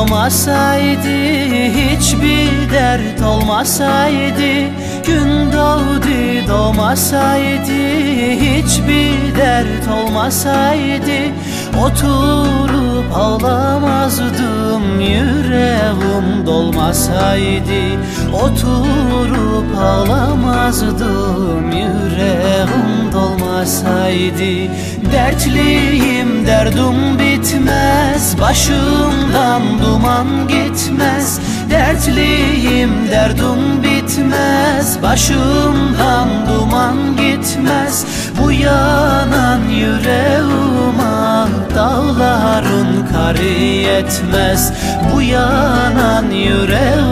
olmasaydı Hiçbir dert olmasaydı Gün doğdu doğmasaydı Hiçbir dert olmasaydı Oturup ağlamazdım Yüreğim dolmasaydı Oturup ağlamazdım Yüreğim dolmasaydı Dertliyim derdim bitmez Başımdan duman gitmez Dertliyim derdim bitmez Başımdan duman gitmez. Bu yanan yüreğime Dağların karı yetmez. Bu yanan yüreğime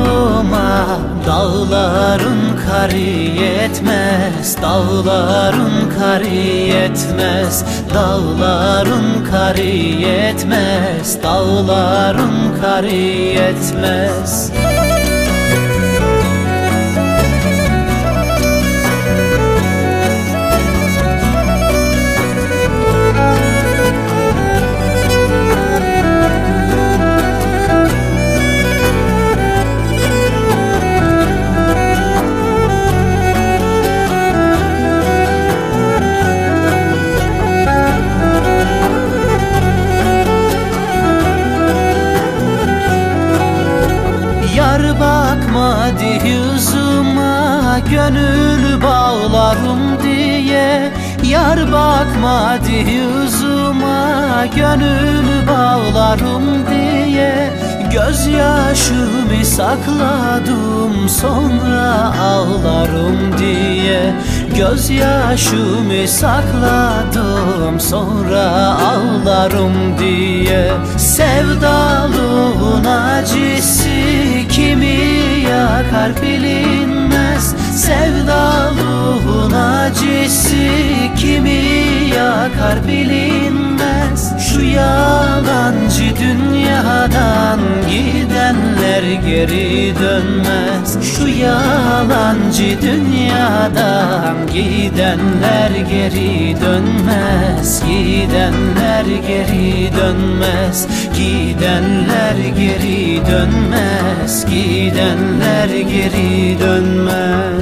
Dağların karı yetmez Dağların karı yetmez Dağların karı yetmez Dağların karı yetmez bakmadı yüzüme Gönül bağlarım diye. Yar bakmadı yüzüme Gönül bağlarım diye. Gözyaşımı sakladım sonra ağlarım diye. Gözyaşımı sakladım sonra ağlarım diye. Sevdalığın acısı yakar bilinmez Sevdalığın acısı kimi yakar bilinmez. Şu yalancı dünyadan gidenler geri dönmez. Şu yalancı dünyadan gidenler geri dönmez Gidenler geri dönmez Gidenler geri dönmez Gidenler geri dönmez